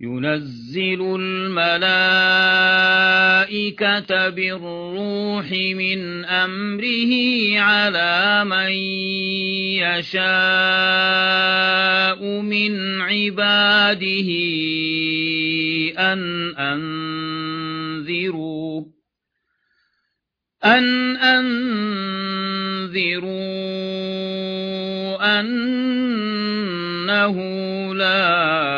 ينزل الملائكة بالروح من أمره على من يشاء من عباده أن أنذروا أن أنذروا أنه لا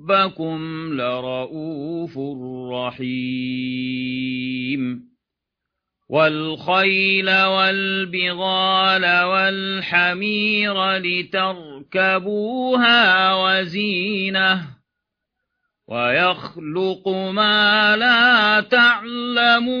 ربكم لرؤوف رحيم والخيل والبغال والحمير لتركبوها وزينه ويخلق ما لا تعلمون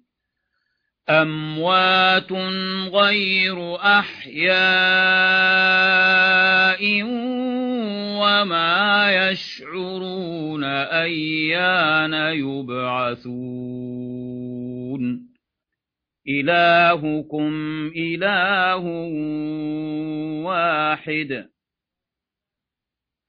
أموات غير أحياء وما يشعرون أيان يبعثون. إلهكم إله واحد.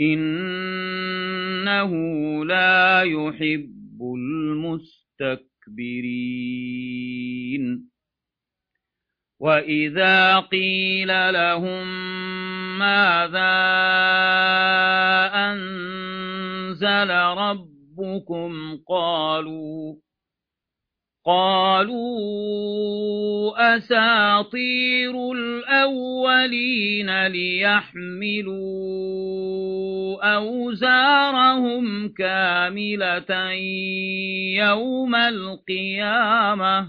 إنه لا يحب المستكبرين وإذا قيل لهم ماذا أنزل ربكم قالوا قالوا أساطير الأولين ليحملوا أوزارهم كاملة يوم القيامة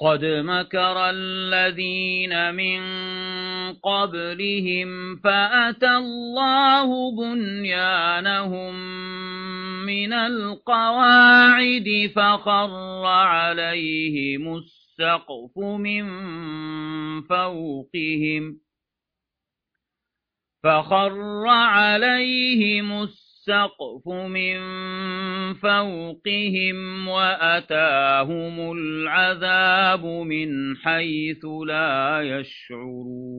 قد مكر الذين من قبلهم فأتى الله بنيانهم من القواعد فخر عليهم السقف من فوقهم فخر عليهم السقف السقف من فوقهم وأتاهم العذاب من حيث لا يشعرون.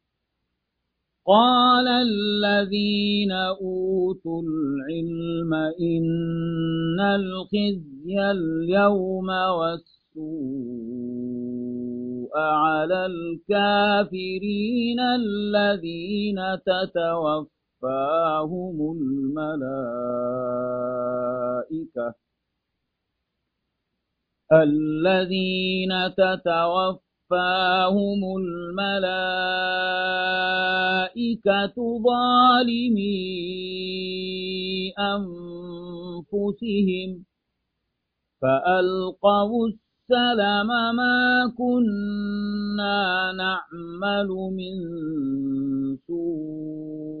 قال الذين أوتوا العلم إن الخزي اليوم والسوء على الكافرين الذين تتوفاهم الملائكة الذين تتوفاهم توفاهم الملائكة ظالمي أنفسهم فألقوا السلم ما كنا نعمل من سوء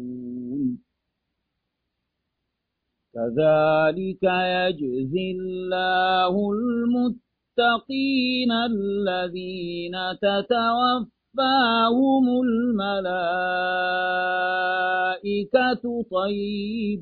كذلك يجزي الله المتقين الذين تتوفاهم الملائكة طيبين.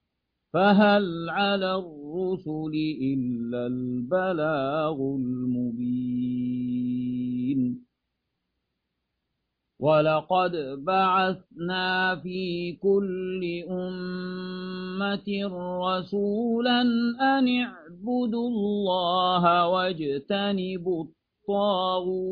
فهل على الرسل إلا البلاغ المبين؟ ولقد بعثنا في كل أمة رسولا أن اعبدوا الله واجتنبوا الطاغوت.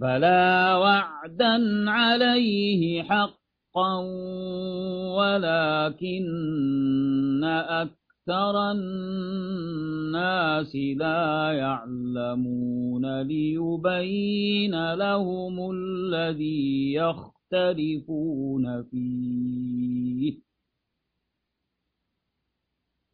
بلى وعدا عليه حقا ولكن أكثر الناس لا يعلمون ليبين لهم الذي يختلفون فيه.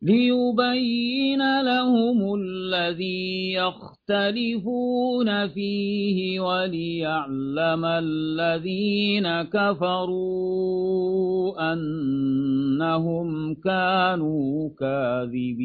ليبين لهم الذي يختلفون فيه وليعلم الذين كفروا أنهم كانوا كاذبين.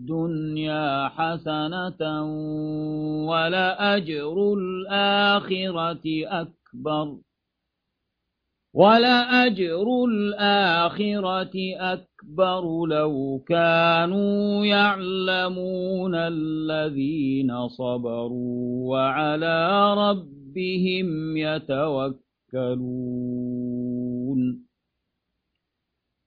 الدنيا حسنة ولأجر الآخرة أكبر. ولأجر الآخرة أكبر. لو كانوا يعلمون الذين صبروا وعلى ربهم يتوكلون.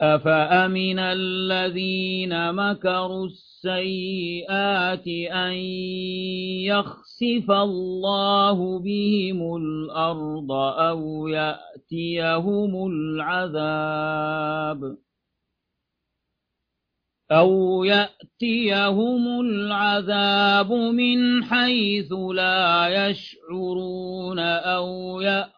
أفأمن الذين مكروا السيئات أن يخسف الله بهم الأرض أو يأتيهم العذاب أو يأتيهم العذاب من حيث لا يشعرون أو يأتيهم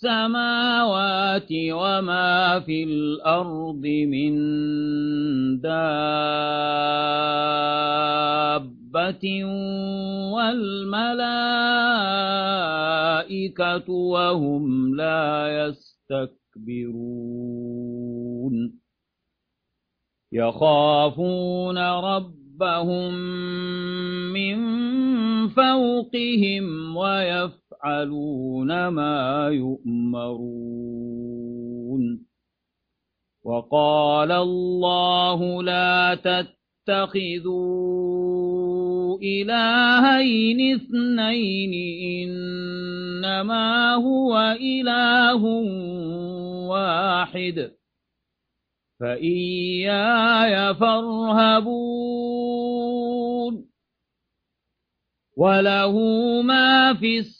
السماوات وما في الأرض من دابة والملائكة وهم لا يستكبرون يخافون رب ربهم من فوقهم ويفعلون ما يؤمرون. وقال الله لا تتخذوا إلهين اثنين إنما هو إله واحد. فإياي فارهبون. وله ما في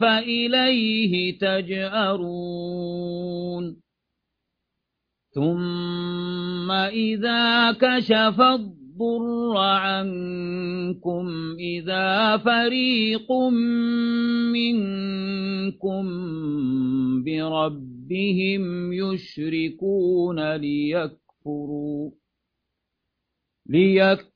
فإليه تجأرون. ثم إذا كشف الضر الضر عنكم إذا فريق منكم بربهم يشركون ليكفروا ليكفروا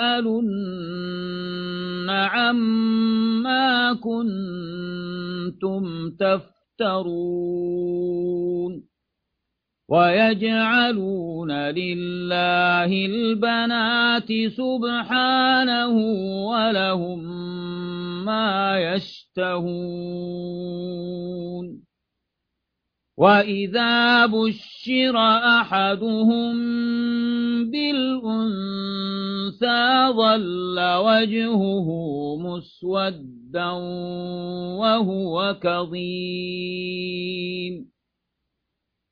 لتسألن عما كنتم تفترون ويجعلون لله البنات سبحانه ولهم ما يشتهون وإذا بشر أحدهم بالأنثى ظل وجهه مسودا وهو كظيم.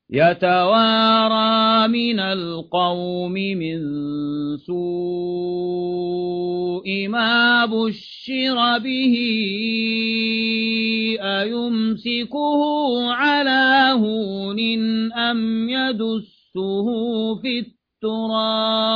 يتوارى من القوم من سوء ما بشر به أيمسكه على هون أم يدسه في التراب؟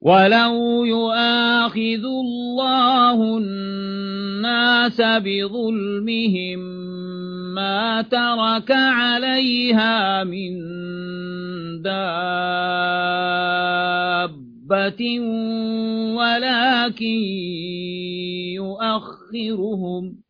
ولو يؤاخذ الله الناس بظلمهم ما ترك عليها من دابة ولكن يؤخرهم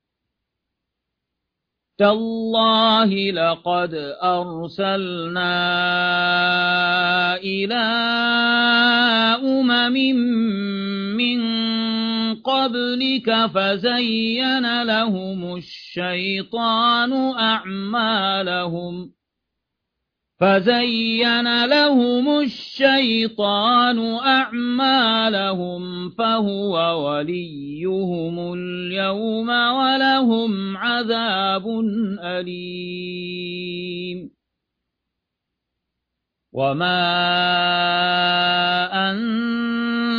تالله لقد أرسلنا إلى أمم من قبلك فزين لهم الشيطان أعمالهم فزين لهم الشيطان أعمالهم فهو وليهم اليوم ولهم عذاب أليم وما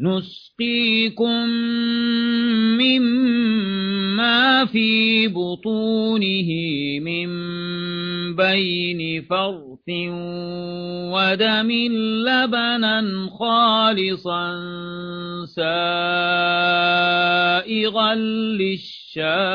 نسقيكم مما في بطونه من بين فرث ودم لبنا خالصا سائغا للشاربين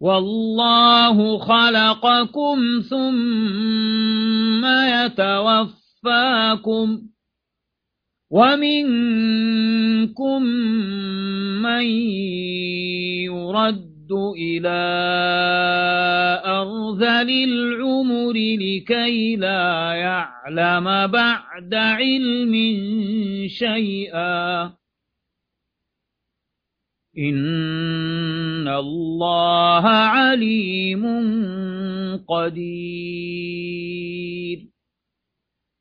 والله خلقكم ثم يتوفاكم ومنكم من يرد إلى أرذل العمر لكي لا يعلم بعد علم شيئا إن الله عليم قدير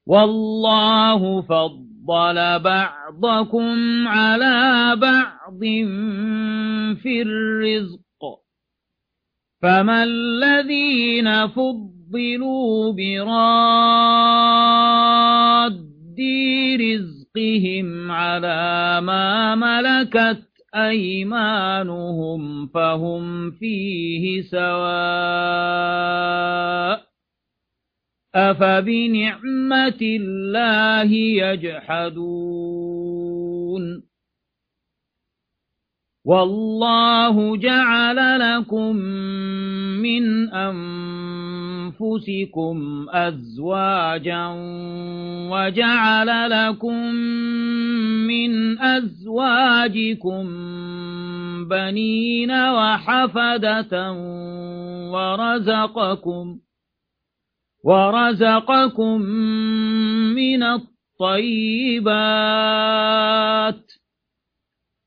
والله فضل بعضكم على بعض في الرزق فما الذين فضلوا براد رزقهم على ما ملكت أيمانهم فهم فيه سواء أفبنعمة الله يجحدون والله جعل لكم من أنفسكم أزواجا وجعل لكم من أزواجكم بنين وحفدة ورزقكم ورزقكم من الطيبات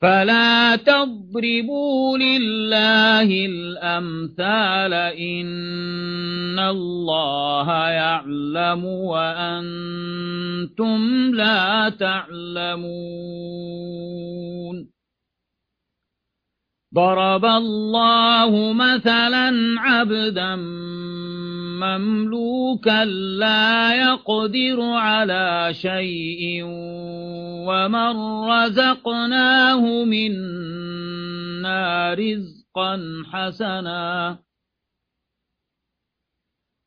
فلا تضربوا لله الأمثال إن الله يعلم وأنتم لا تعلمون. ضرب الله مثلا عبدا مملوكا لا يقدر على شيء ومن رزقناه منا رزقا حسنا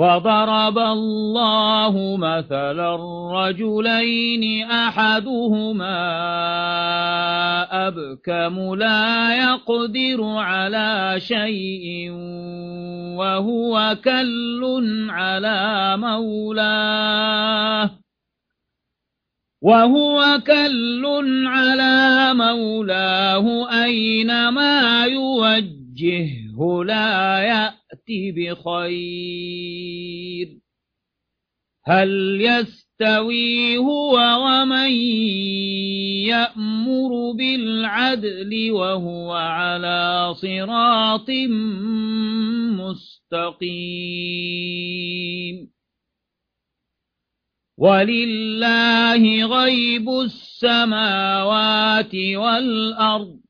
وضرب الله مثلا رجلين أحدهما أبكم لا يقدر على شيء وهو كل على مولاه وهو كل على مولاه أينما يوجهه لا يأتي بخير. هل يستوي هو ومن يأمر بالعدل وهو على صراط مستقيم؟ ولله غيب السماوات والأرض.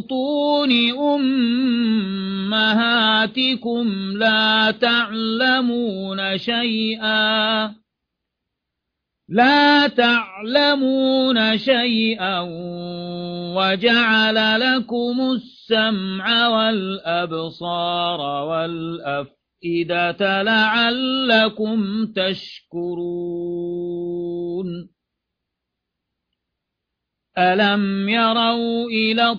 بطون أمهاتكم لا تعلمون شيئا. لا تعلمون شيئا وجعل لكم السمع والأبصار والأفئدة الأفئدة لعلكم تشكرون. ألم يروا إلى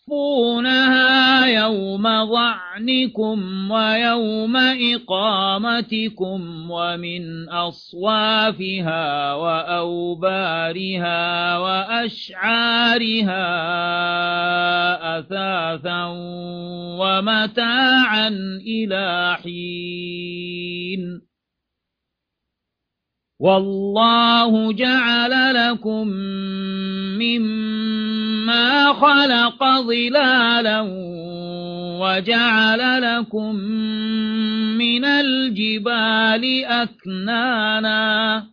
تستخفونها يوم ظعنكم ويوم إقامتكم ومن أصوافها وأوبارها وأشعارها أثاثا ومتاعا إلى حين. والله جعل لكم مما خلق ظلالا وجعل لكم من الجبال أكنانا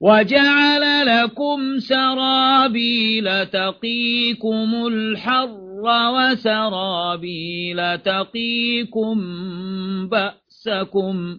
وجعل لكم سرابيل تقيكم الحر وسرابيل تقيكم بأسكم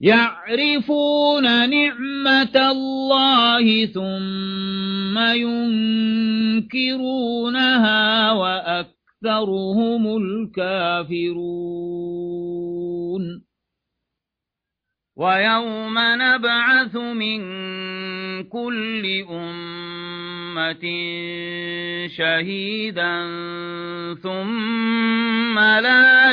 يعرفون نعمة الله ثم ينكرونها وأكثرهم الكافرون. ويوم نبعث من كل أمة شهيدا ثم لا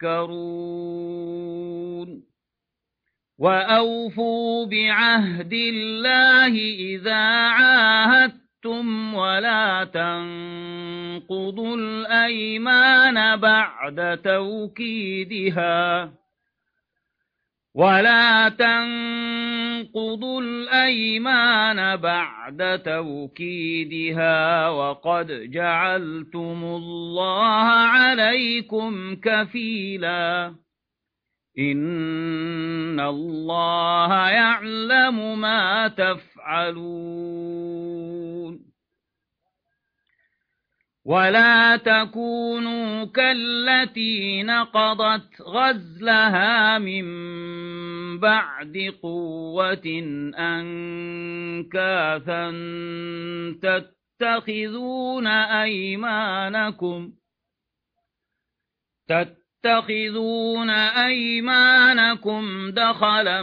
تذكرون وأوفوا بعهد الله إذا عاهدتم ولا تنقضوا الأيمان بعد توكيدها. ولا تنقضوا الأيمان بعد توكيدها وقد جعلتم الله عليكم كفيلا إن الله يعلم ما تفعلون ولا تكونوا كالتي نقضت غزلها من بعد قوة أنكاثا تتخذون أيمانكم تتخذون أيمانكم دخلا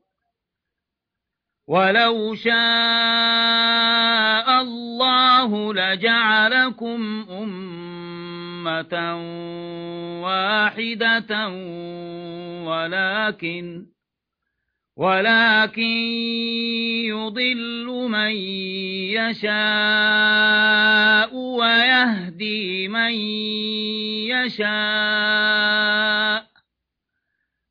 ولو شاء الله لجعلكم أمة واحدة ولكن ولكن يضل من يشاء ويهدي من يشاء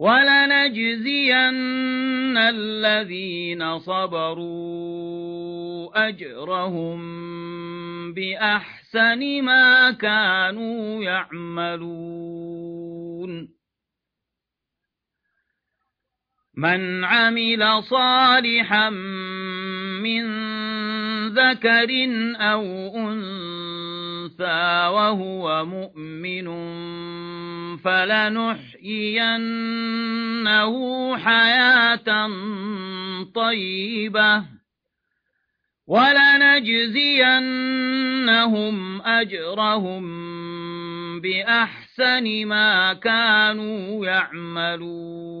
ولنجزين الذين صبروا أجرهم بأحسن ما كانوا يعملون. من عمل صالحا من ذكر أو أنثى وهو مؤمن فلنحيينه حياة طيبة ولنجزينهم أجرهم بأحسن ما كانوا يعملون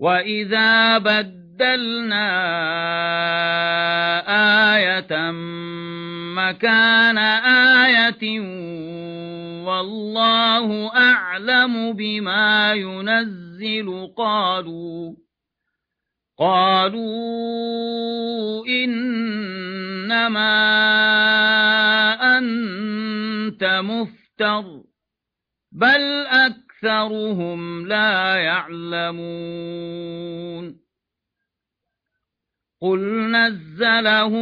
وإذا بدلنا آية مكان آية والله أعلم بما ينزل قالوا قالوا إنما أنت مفتر بل أكثرهم لا يعلمون. قل نزله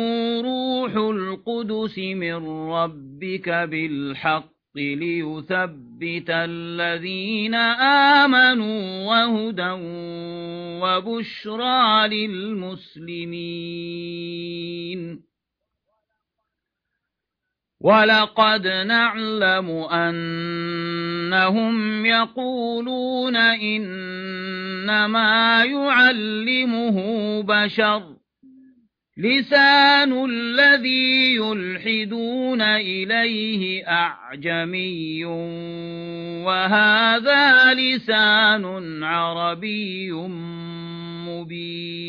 روح القدس من ربك بالحق ليثبت الذين آمنوا وهدى وبشرى للمسلمين. ولقد نعلم أنهم يقولون إنما يعلمه بشر. لسان الذي يلحدون إليه أعجمي وهذا لسان عربي مبين.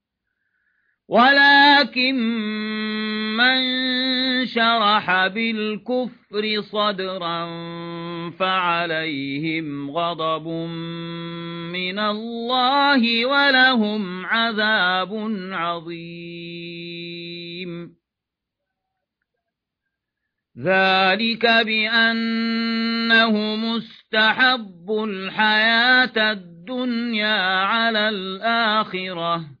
ولكن من شرح بالكفر صدرا فعليهم غضب من الله ولهم عذاب عظيم. ذلك بأنه مستحب الحياة الدنيا على الآخرة.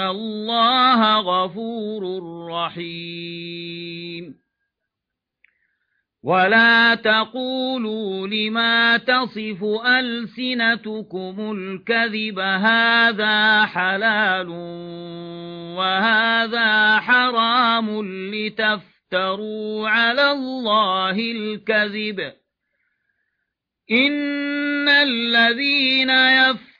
الله غفور رحيم ولا تقولوا لما تصف ألسنتكم الكذب هذا حلال وهذا حرام لتفتروا على الله الكذب إن الذين يفترون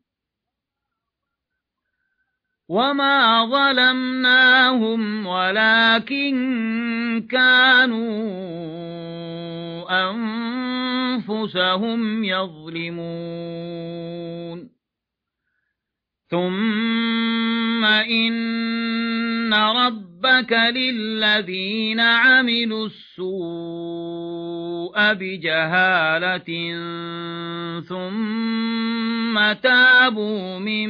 وما ظلمناهم ولكن كانوا أنفسهم يظلمون ثم إن ربك للذين عملوا السوء بجهالة ثم تابوا من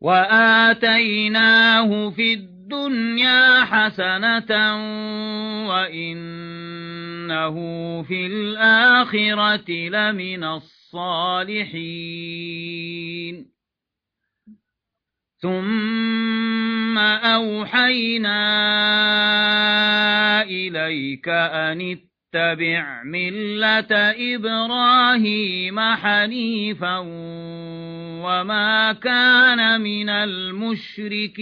وآتيناه في الدنيا حسنة وإنه في الآخرة لمن الصالحين. ثم أوحينا إليك أن اتبع ملة إبراهيم حنيفا وما كان من المشركين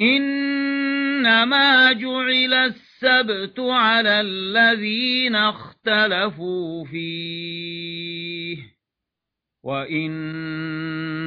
إنما جعل السبت على الذين اختلفوا فيه وَإِنَّ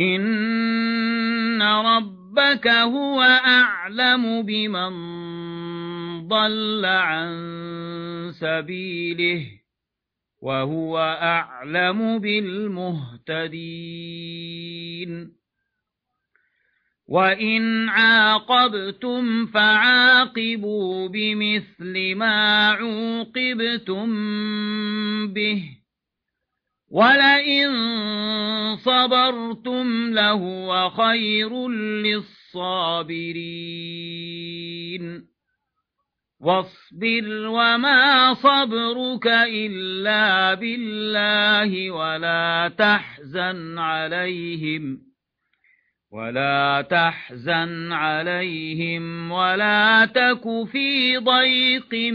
إن ربك هو أعلم بمن ضل عن سبيله وهو أعلم بالمهتدين وإن عاقبتم فعاقبوا بمثل ما عوقبتم به ولئن صبرتم لهو خير للصابرين واصبر وما صبرك إلا بالله ولا تحزن عليهم ولا تحزن عليهم ولا تك في ضيق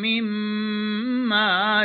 مما ما